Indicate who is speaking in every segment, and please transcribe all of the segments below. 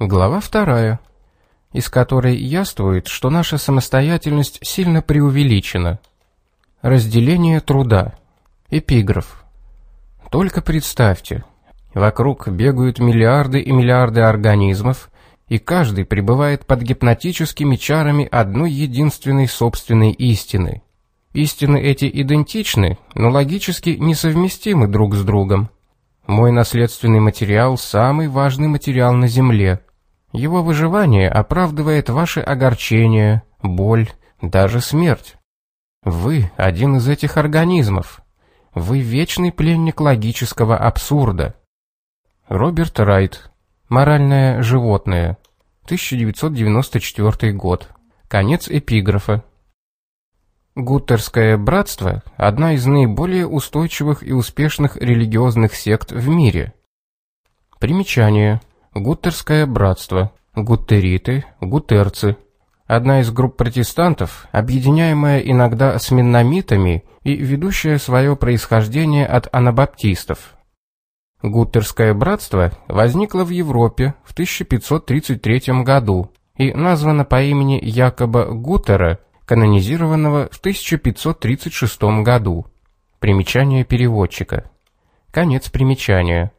Speaker 1: Глава вторая, из которой яствует, что наша самостоятельность сильно преувеличена. Разделение труда. Эпиграф. Только представьте, вокруг бегают миллиарды и миллиарды организмов, и каждый пребывает под гипнотическими чарами одной единственной собственной истины. Истины эти идентичны, но логически несовместимы друг с другом. Мой наследственный материал – самый важный материал на Земле. Его выживание оправдывает ваши огорчения, боль, даже смерть. Вы – один из этих организмов. Вы – вечный пленник логического абсурда. Роберт Райт. Моральное животное. 1994 год. Конец эпиграфа. Гуттерское братство – одна из наиболее устойчивых и успешных религиозных сект в мире. Примечание. Гуттерское братство. Гуттериты, гутерцы. Одна из групп протестантов, объединяемая иногда с менномитами и ведущая свое происхождение от анабаптистов. Гуттерское братство возникло в Европе в 1533 году и названо по имени Якоба Гутера – канонизированного в 1536 году. Примечание переводчика. Конец примечания.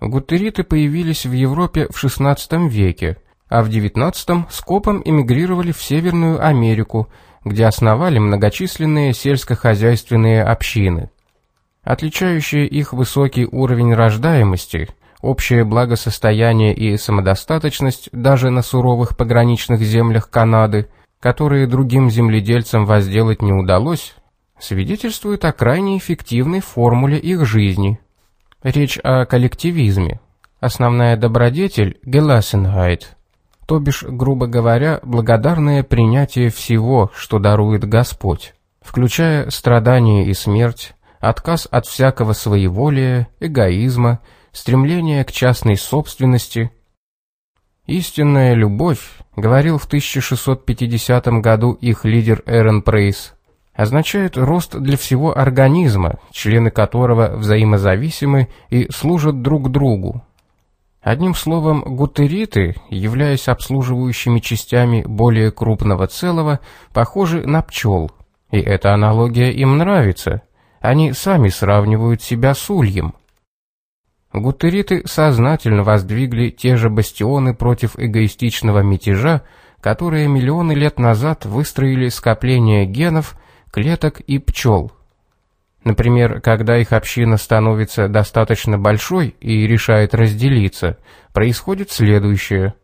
Speaker 1: Гуттериты появились в Европе в XVI веке, а в XIX скопом эмигрировали в Северную Америку, где основали многочисленные сельскохозяйственные общины. Отличающие их высокий уровень рождаемости, общее благосостояние и самодостаточность даже на суровых пограничных землях Канады – которые другим земледельцам возделать не удалось, свидетельствует о крайне эффективной формуле их жизни. Речь о коллективизме. Основная добродетель – Gelassenheit, то бишь, грубо говоря, благодарное принятие всего, что дарует Господь, включая страдания и смерть, отказ от всякого своеволия, эгоизма, стремление к частной собственности – Истинная любовь, говорил в 1650 году их лидер Эрен Прейс, означает рост для всего организма, члены которого взаимозависимы и служат друг другу. Одним словом, гутериты, являясь обслуживающими частями более крупного целого, похожи на пчел. И эта аналогия им нравится. Они сами сравнивают себя с ульем. Гуттериты сознательно воздвигли те же бастионы против эгоистичного мятежа, которые миллионы лет назад выстроили скопление генов, клеток и пчел. Например, когда их община становится достаточно большой и решает разделиться, происходит следующее.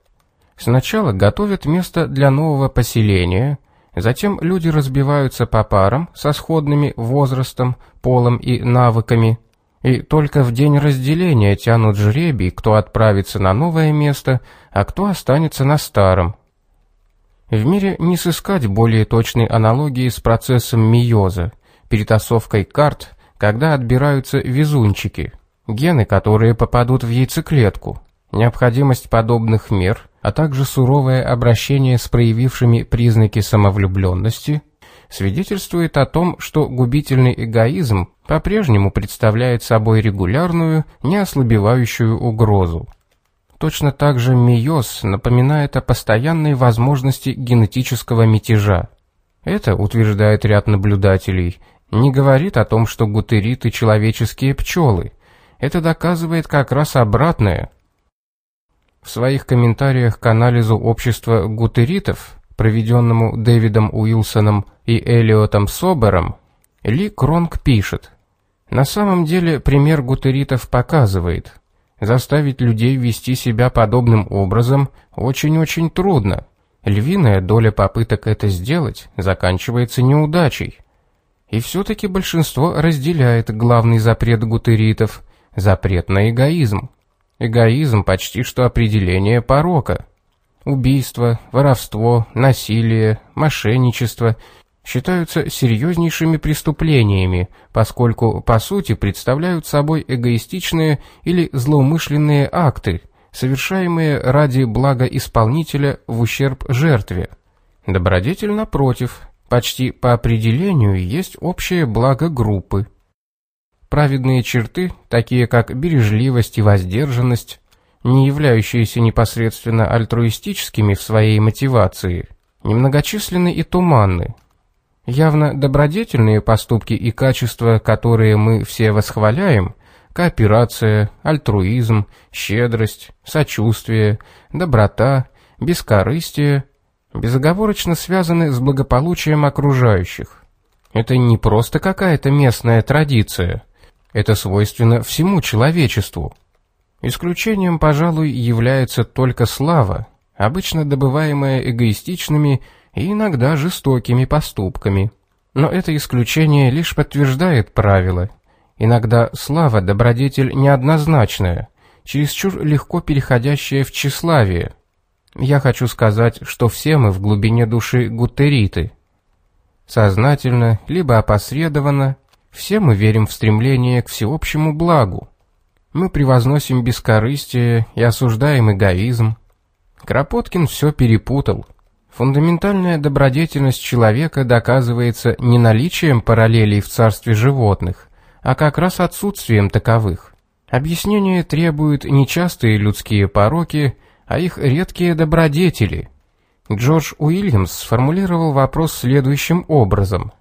Speaker 1: Сначала готовят место для нового поселения, затем люди разбиваются по парам со сходными возрастом, полом и навыками – и только в день разделения тянут жребий, кто отправится на новое место, а кто останется на старом. В мире не сыскать более точной аналогии с процессом миоза, перетасовкой карт, когда отбираются везунчики, гены, которые попадут в яйцеклетку, необходимость подобных мер, а также суровое обращение с проявившими признаки самовлюбленности – свидетельствует о том, что губительный эгоизм по-прежнему представляет собой регулярную, неослабевающую угрозу. Точно так же миоз напоминает о постоянной возможности генетического мятежа. Это, утверждает ряд наблюдателей, не говорит о том, что гутериты – человеческие пчелы. Это доказывает как раз обратное. В своих комментариях к анализу общества гутеритов проведенному Дэвидом Уилсоном и Элиотом Собером, Ли Кронг пишет, «На самом деле пример гутеритов показывает, заставить людей вести себя подобным образом очень-очень трудно. Львиная доля попыток это сделать заканчивается неудачей. И все-таки большинство разделяет главный запрет гутеритов – запрет на эгоизм. Эгоизм почти что определение порока – Убийство, воровство, насилие, мошенничество считаются серьезнейшими преступлениями, поскольку по сути представляют собой эгоистичные или злоумышленные акты, совершаемые ради блага исполнителя в ущерб жертве. Добродетель, напротив, почти по определению есть общее благо группы. Праведные черты, такие как бережливость и воздержанность, не являющиеся непосредственно альтруистическими в своей мотивации, немногочисленны и туманны. Явно добродетельные поступки и качества, которые мы все восхваляем, кооперация, альтруизм, щедрость, сочувствие, доброта, бескорыстие, безоговорочно связаны с благополучием окружающих. Это не просто какая-то местная традиция, это свойственно всему человечеству. Исключением, пожалуй, является только слава, обычно добываемая эгоистичными и иногда жестокими поступками. Но это исключение лишь подтверждает правило. Иногда слава – добродетель неоднозначная, чересчур легко переходящая в тщеславие. Я хочу сказать, что все мы в глубине души гутериты. Сознательно, либо опосредованно, все мы верим в стремление к всеобщему благу. Мы превозносим бескорыстие и осуждаем эгоизм. Кропоткин все перепутал. Фундаментальная добродетельность человека доказывается не наличием параллелей в царстве животных, а как раз отсутствием таковых. Объяснение требует не частые людские пороки, а их редкие добродетели. Джордж Уильямс сформулировал вопрос следующим образом –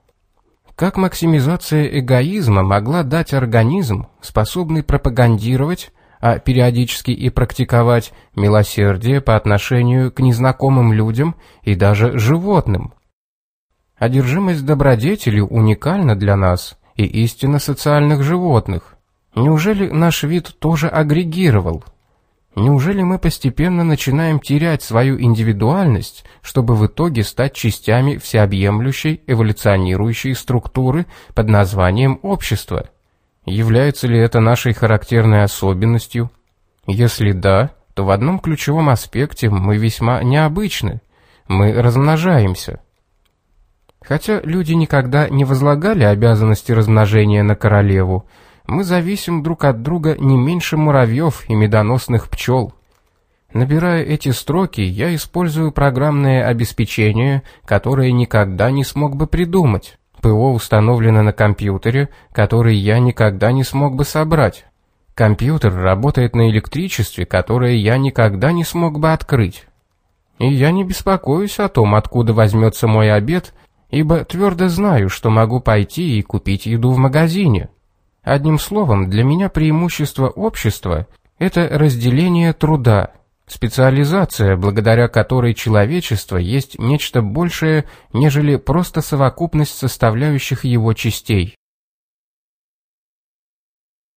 Speaker 1: как максимизация эгоизма могла дать организм, способный пропагандировать, а периодически и практиковать милосердие по отношению к незнакомым людям и даже животным? Одержимость добродетелью уникальна для нас и истинно социальных животных. Неужели наш вид тоже агрегировал – Неужели мы постепенно начинаем терять свою индивидуальность, чтобы в итоге стать частями всеобъемлющей эволюционирующей структуры под названием общество? Является ли это нашей характерной особенностью? Если да, то в одном ключевом аспекте мы весьма необычны. Мы размножаемся. Хотя люди никогда не возлагали обязанности размножения на королеву, мы зависим друг от друга не меньше муравьев и медоносных пчел. Набирая эти строки, я использую программное обеспечение, которое никогда не смог бы придумать. ПО установлено на компьютере, который я никогда не смог бы собрать. Компьютер работает на электричестве, которое я никогда не смог бы открыть. И я не беспокоюсь о том, откуда возьмется мой обед, ибо твердо знаю, что могу пойти и купить еду в магазине. Одним словом, для меня преимущество общества – это разделение труда, специализация, благодаря которой человечество есть нечто большее, нежели просто совокупность составляющих его частей.